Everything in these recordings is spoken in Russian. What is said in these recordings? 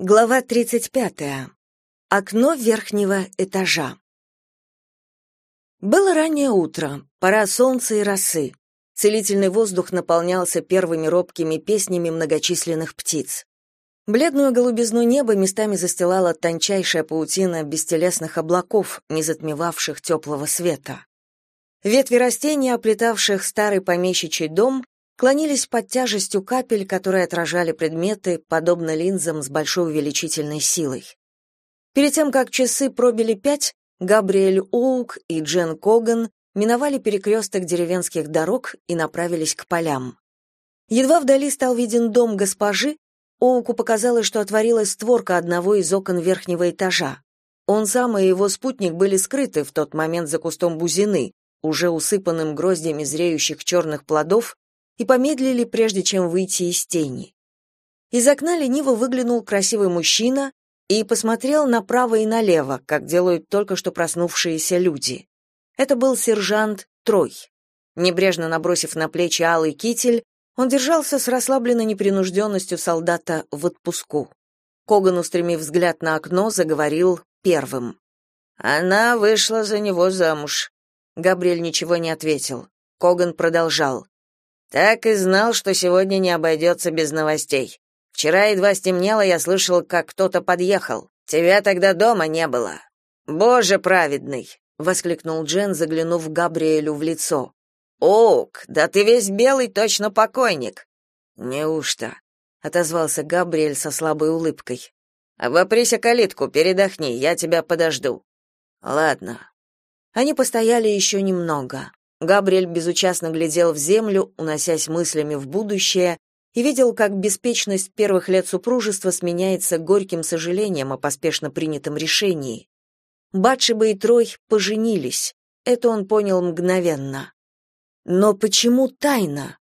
Глава 35. Окно верхнего этажа. Было раннее утро, пора солнца и росы. Целительный воздух наполнялся первыми робкими песнями многочисленных птиц. Бледную голубизну неба местами застилала тончайшая паутина бестелесных облаков, не затмевавших теплого света. Ветви растений, оплетавших старый помещичий дом, клонились под тяжестью капель, которые отражали предметы, подобно линзам с большой увеличительной силой. Перед тем, как часы пробили пять, Габриэль Оук и Джен Коган миновали перекресток деревенских дорог и направились к полям. Едва вдали стал виден дом госпожи, Оуку показалось, что отворилась створка одного из окон верхнего этажа. Он сам и его спутник были скрыты в тот момент за кустом бузины, уже усыпанным гроздями зреющих черных плодов и помедлили, прежде чем выйти из тени. Из окна лениво выглянул красивый мужчина и посмотрел направо и налево, как делают только что проснувшиеся люди. Это был сержант Трой. Небрежно набросив на плечи алый китель, он держался с расслабленной непринужденностью солдата в отпуску. Коган, устремив взгляд на окно, заговорил первым. «Она вышла за него замуж». Габриэль ничего не ответил. Коган продолжал. Так и знал, что сегодня не обойдется без новостей. Вчера едва стемнело, я слышал, как кто-то подъехал. Тебя тогда дома не было. Боже праведный, воскликнул Джен, заглянув Габриэлю в лицо. Ок, да ты весь белый, точно покойник. Неужто? отозвался Габриэль со слабой улыбкой. Обоприся калитку, передохни, я тебя подожду. Ладно. Они постояли еще немного. Габриэль безучастно глядел в землю, уносясь мыслями в будущее, и видел, как беспечность первых лет супружества сменяется горьким сожалением о поспешно принятом решении. Батшеба и Трой поженились. Это он понял мгновенно. Но почему тайна?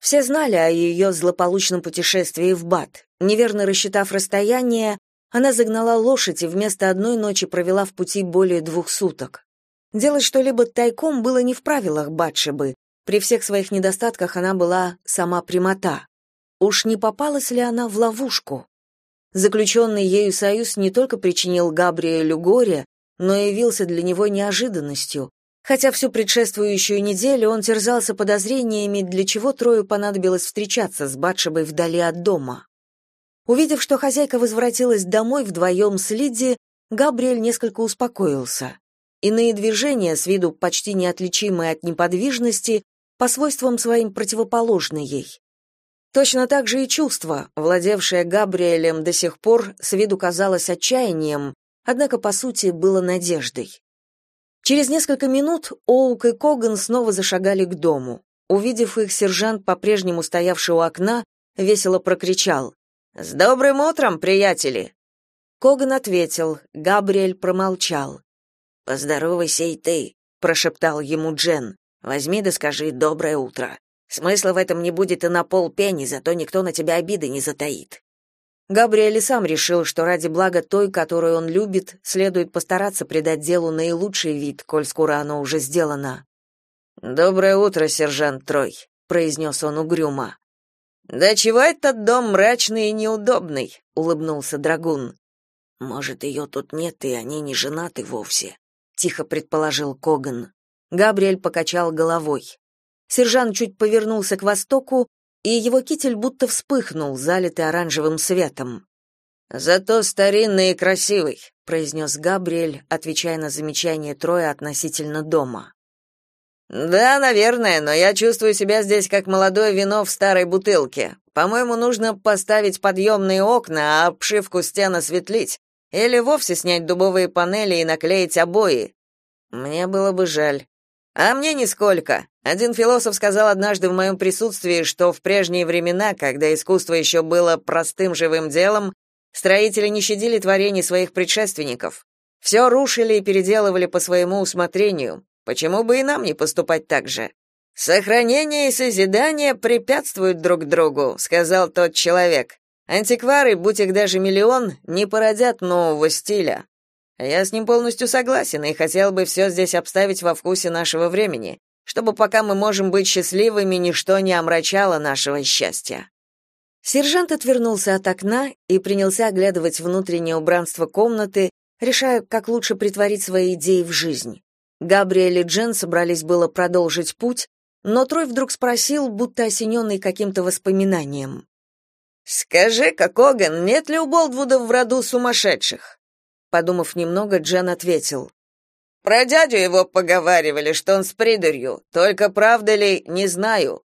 Все знали о ее злополучном путешествии в Бат. Неверно рассчитав расстояние, она загнала лошадь и вместо одной ночи провела в пути более двух суток. Делать что-либо тайком было не в правилах Батшебы. При всех своих недостатках она была сама прямота. Уж не попалась ли она в ловушку? Заключенный ею союз не только причинил Габриэлю горе, но и явился для него неожиданностью. Хотя всю предшествующую неделю он терзался подозрениями, для чего Трою понадобилось встречаться с Батшебой вдали от дома. Увидев, что хозяйка возвратилась домой вдвоем с Лидди, Габриэль несколько успокоился. Иные движения, с виду почти неотличимые от неподвижности, по свойствам своим противоположны ей. Точно так же и чувство, владевшее Габриэлем до сих пор, с виду казалось отчаянием, однако по сути было надеждой. Через несколько минут Оук и Коган снова зашагали к дому. Увидев их, сержант, по-прежнему стоявший у окна, весело прокричал «С добрым утром, приятели!» Коган ответил, Габриэль промолчал. «Поздоровайся и ты», — прошептал ему Джен. «Возьми да скажи «доброе утро». Смысла в этом не будет и на полпенни, зато никто на тебя обиды не затаит». Габриэль сам решил, что ради блага той, которую он любит, следует постараться придать делу наилучший вид, коль скоро оно уже сделано. «Доброе утро, сержант Трой», — произнес он угрюмо. «Да чего этот дом мрачный и неудобный?» — улыбнулся Драгун. «Может, ее тут нет, и они не женаты вовсе», тихо предположил Коган. Габриэль покачал головой. Сержант чуть повернулся к востоку, и его китель будто вспыхнул, залитый оранжевым светом. «Зато старинный и красивый», — произнес Габриэль, отвечая на замечание Троя относительно дома. «Да, наверное, но я чувствую себя здесь как молодое вино в старой бутылке. По-моему, нужно поставить подъемные окна, а обшивку стен осветлить. Или вовсе снять дубовые панели и наклеить обои. Мне было бы жаль. А мне нисколько. Один философ сказал однажды в моем присутствии, что в прежние времена, когда искусство еще было простым живым делом, строители не щадили творений своих предшественников. Все рушили и переделывали по своему усмотрению. Почему бы и нам не поступать так же? Сохранение и созидание препятствуют друг другу, сказал тот человек. Антиквары, будь их даже миллион, не породят нового стиля. Я с ним полностью согласен и хотел бы все здесь обставить во вкусе нашего времени, чтобы пока мы можем быть счастливыми, ничто не омрачало нашего счастья. Сержант отвернулся от окна и принялся оглядывать внутреннее убранство комнаты, решая, как лучше притворить свои идеи в жизнь. Габриэль и Джен собрались было продолжить путь, но Трой вдруг спросил, будто осененный каким-то воспоминанием. «Скажи-ка, Коган, нет ли у Болдвуда в роду сумасшедших?» Подумав немного, Джен ответил. «Про дядю его поговаривали, что он с придурью, только правда ли, не знаю».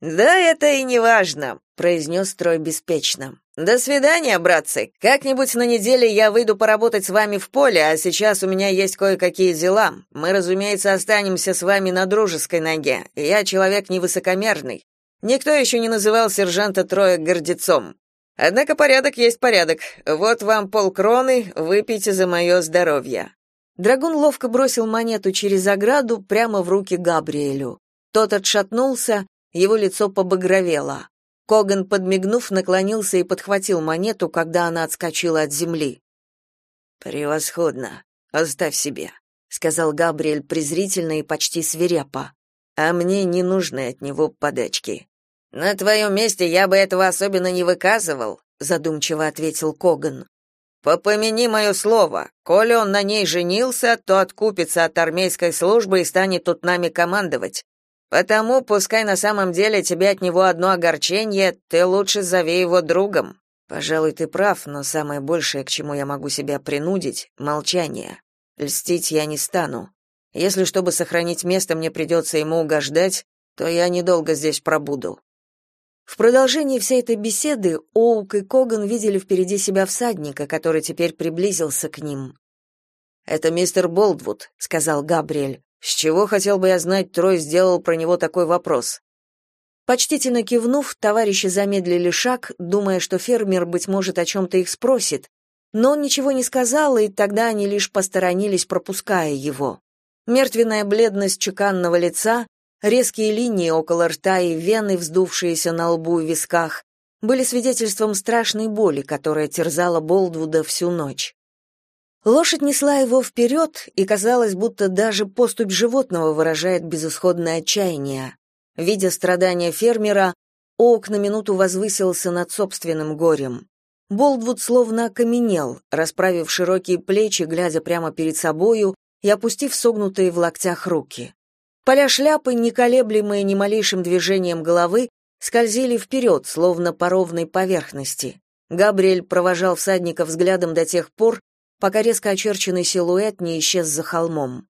«Да это и не важно», — произнес Трой беспечно. «До свидания, братцы. Как-нибудь на неделе я выйду поработать с вами в поле, а сейчас у меня есть кое-какие дела. Мы, разумеется, останемся с вами на дружеской ноге. Я человек невысокомерный. Никто еще не называл сержанта Троя гордецом. Однако порядок есть порядок. Вот вам полкроны, выпейте за мое здоровье». Драгун ловко бросил монету через ограду прямо в руки Габриэлю. Тот отшатнулся, его лицо побагровело. Коган, подмигнув, наклонился и подхватил монету, когда она отскочила от земли. «Превосходно. Оставь себе», — сказал Габриэль презрительно и почти свирепо. «А мне не нужны от него подачки». «На твоем месте я бы этого особенно не выказывал», — задумчиво ответил Коган. «Попомяни мое слово. Коли он на ней женился, то откупится от армейской службы и станет тут нами командовать. Потому, пускай на самом деле тебе от него одно огорчение, ты лучше зови его другом. Пожалуй, ты прав, но самое большее, к чему я могу себя принудить молчание. Льстить я не стану. Если чтобы сохранить место мне придется ему угождать, то я недолго здесь пробуду. В продолжении всей этой беседы Оук и Коган видели впереди себя всадника, который теперь приблизился к ним. «Это мистер Болдвуд», — сказал Габриэль. С чего, хотел бы я знать, Трой сделал про него такой вопрос? Почтительно кивнув, товарищи замедлили шаг, думая, что фермер, быть может, о чем-то их спросит, но он ничего не сказал, и тогда они лишь посторонились, пропуская его. Мертвенная бледность чеканного лица, резкие линии около рта и вены, вздувшиеся на лбу и висках, были свидетельством страшной боли, которая терзала Болдвуда всю ночь. Лошадь несла его вперед, и казалось, будто даже поступь животного выражает безысходное отчаяние. Видя страдания фермера, Оук на минуту возвысился над собственным горем. Болдвуд словно окаменел, расправив широкие плечи, глядя прямо перед собою и опустив согнутые в локтях руки. Поля шляпы, не колеблемые ни малейшим движением головы, скользили вперед, словно по ровной поверхности. Габриэль провожал всадника взглядом до тех пор, пока резко очерченный силуэт не исчез за холмом.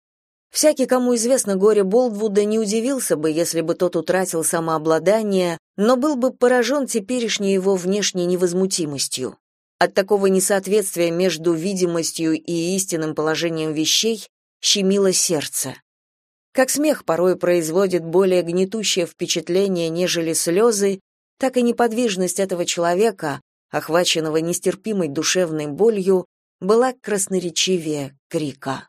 Всякий, кому известно горе Болдвуда, не удивился бы, если бы тот утратил самообладание, но был бы поражен теперешней его внешней невозмутимостью. От такого несоответствия между видимостью и истинным положением вещей щемило сердце. Как смех порой производит более гнетущее впечатление, нежели слезы, так и неподвижность этого человека, охваченного нестерпимой душевной болью, была красноречивее крика.